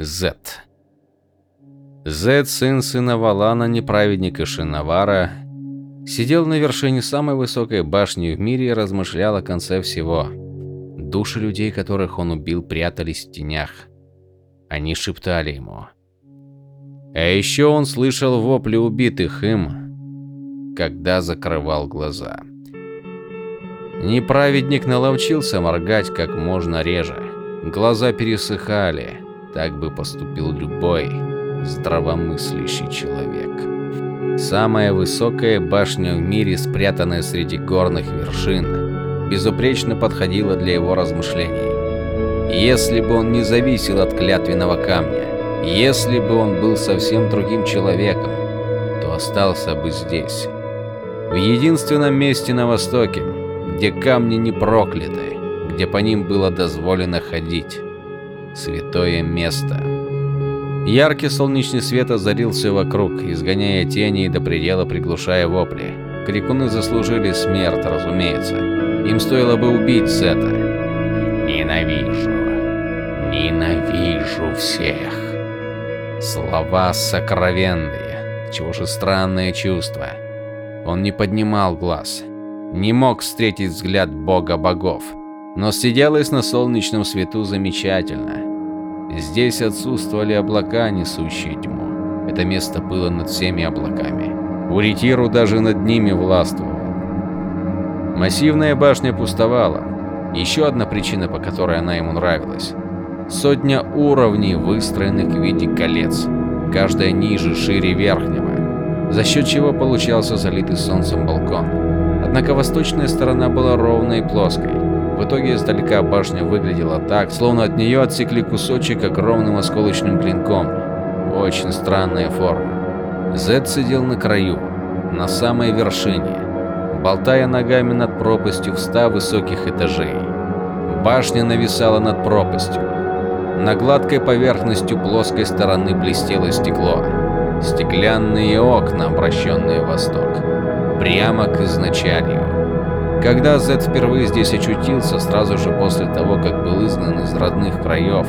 Зет. Зет, сын сына Валана, неправедник и Шинавара, сидел на вершине самой высокой башни в мире и размышлял о конце всего. Души людей, которых он убил, прятались в тенях. Они шептали ему. А еще он слышал вопли убитых им, когда закрывал глаза. Неправедник наловчился моргать как можно реже. Глаза пересыхали. Так бы поступил любой здравомыслящий человек. Самая высокая башня в мире, спрятанная среди горных вершин, безупречно подходила для его размышлений. Если бы он не зависел от клятвенного камня, если бы он был совсем другим человеком, то остался бы здесь, в единственном месте на востоке, где камни не прокляты, где по ним было дозволено ходить. Святое место. Яркий солнечный свет озарился вокруг, изгоняя тени и до предела приглушая вопли. Крикуны заслужили смерть, разумеется. Им стоило бы убить Сета. Ненавижу. Ненавижу всех. Слова сокровенные. Чего же странное чувство. Он не поднимал глаз. Не мог встретить взгляд бога богов. Но сиделось на солнечном свету замечательно. Здесь отсутствовали облака, несущие тьму. Это место было над всеми облаками. Уритиру даже над ними властвовал. Массивная башня пустовала. Еще одна причина, по которой она ему нравилась. Сотня уровней, выстроенных в виде колец, каждая ниже, шире верхнего, за счет чего получался залитый солнцем балкон. Однако восточная сторона была ровной и плоской. В итоге издалека башня выглядела так, словно от нее отсекли кусочек огромным осколочным клинком. Очень странная форма. Зед сидел на краю, на самой вершине, болтая ногами над пропастью в ста высоких этажей. Башня нависала над пропастью. На гладкой поверхностью плоской стороны блестело стекло. Стеклянные окна, обращенные в восток. Прямо к изначалью. Когда Зед впервые здесь очутился, сразу же после того, как был изгнан из родных краев,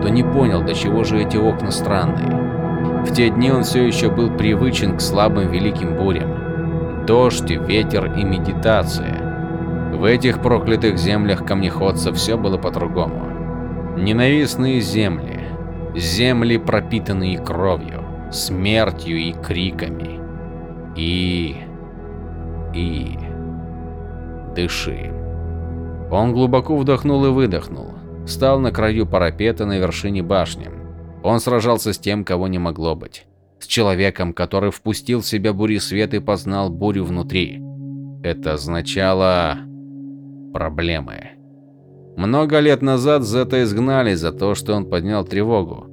то не понял, до чего же эти окна странные. В те дни он все еще был привычен к слабым великим бурям. Дождь, ветер и медитация. В этих проклятых землях камнеходцев все было по-другому. Ненавистные земли. Земли, пропитанные кровью, смертью и криками. И... и... Дыши. Он глубоко вдохнул и выдохнул. Встал на краю парапета на вершине башни. Он сражался с тем, кого не могло быть. С человеком, который впустил в себя бури свет и познал бурю внутри. Это означало... проблемы. Много лет назад Зета изгнали за то, что он поднял тревогу.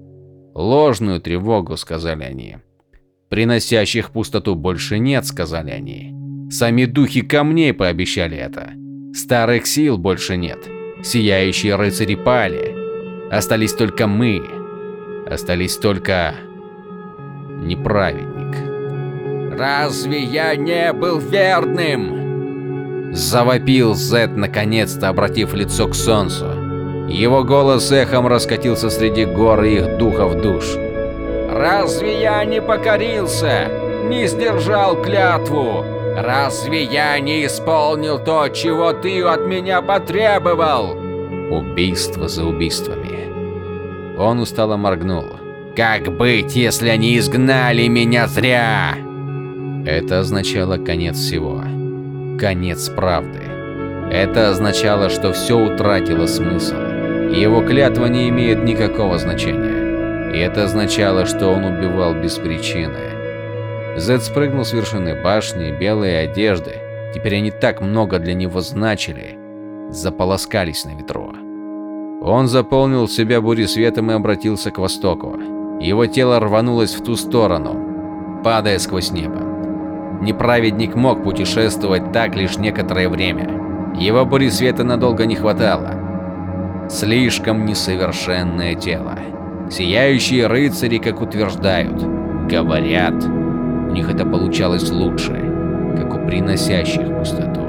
Ложную тревогу, сказали они. Приносящих пустоту больше нет, сказали они. Сами духи камней пообещали это. Старых сил больше нет. Сияющие рыцари пали. Остались только мы. Остались только неправедник. Разве я не был верным? Завопил Зет, наконец-то обратив лицо к солнцу. Его голос эхом раскатился среди гор и их духов душ. Разве я не покорился, не сдержал клятву? Разве я не исполнил то, чего ты от меня потребовал? Убийство за убийствами. Он устало моргнул. Как быть, если они изгнали меня зря? Это означало конец всего. Конец правды. Это означало, что все утратило смысл. Его клятва не имеет никакого значения. И это означало, что он убивал без причины. Зед спрыгнул с вершины башни, белые одежды, теперь они так много для него значили, заполоскались на ветру. Он заполнил себя буресветом и обратился к востоку. Его тело рванулось в ту сторону, падая сквозь небо. Неправедник мог путешествовать так лишь некоторое время. Его буресвета надолго не хватало. Слишком несовершенное тело. Сияющие рыцари, как утверждают, говорят, у них это получалось лучше, как у приносящих пустоту.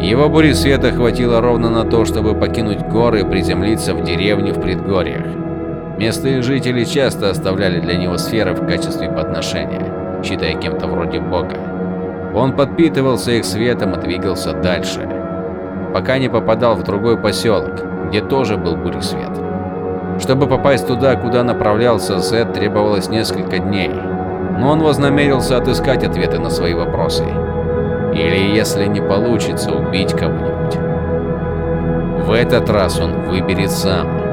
Его бури света хватило ровно на то, чтобы покинуть горы и приземлиться в деревне в предгорьях. Местные жители часто оставляли для него сферы в качестве подношения, считая кем-то вроде бога. Он подпитывался их светом и двигался дальше, пока не попадал в другой поселок, где тоже был буресвет. Чтобы попасть туда, куда направлялся Зед, требовалось несколько дней, но он вознамерился отыскать ответы на свои вопросы. Или, если не получится, убить кого-нибудь. В этот раз он выберет сам.